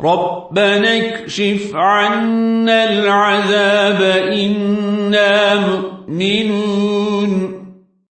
ربنا اكشف عنا العذاب إنا مؤمنون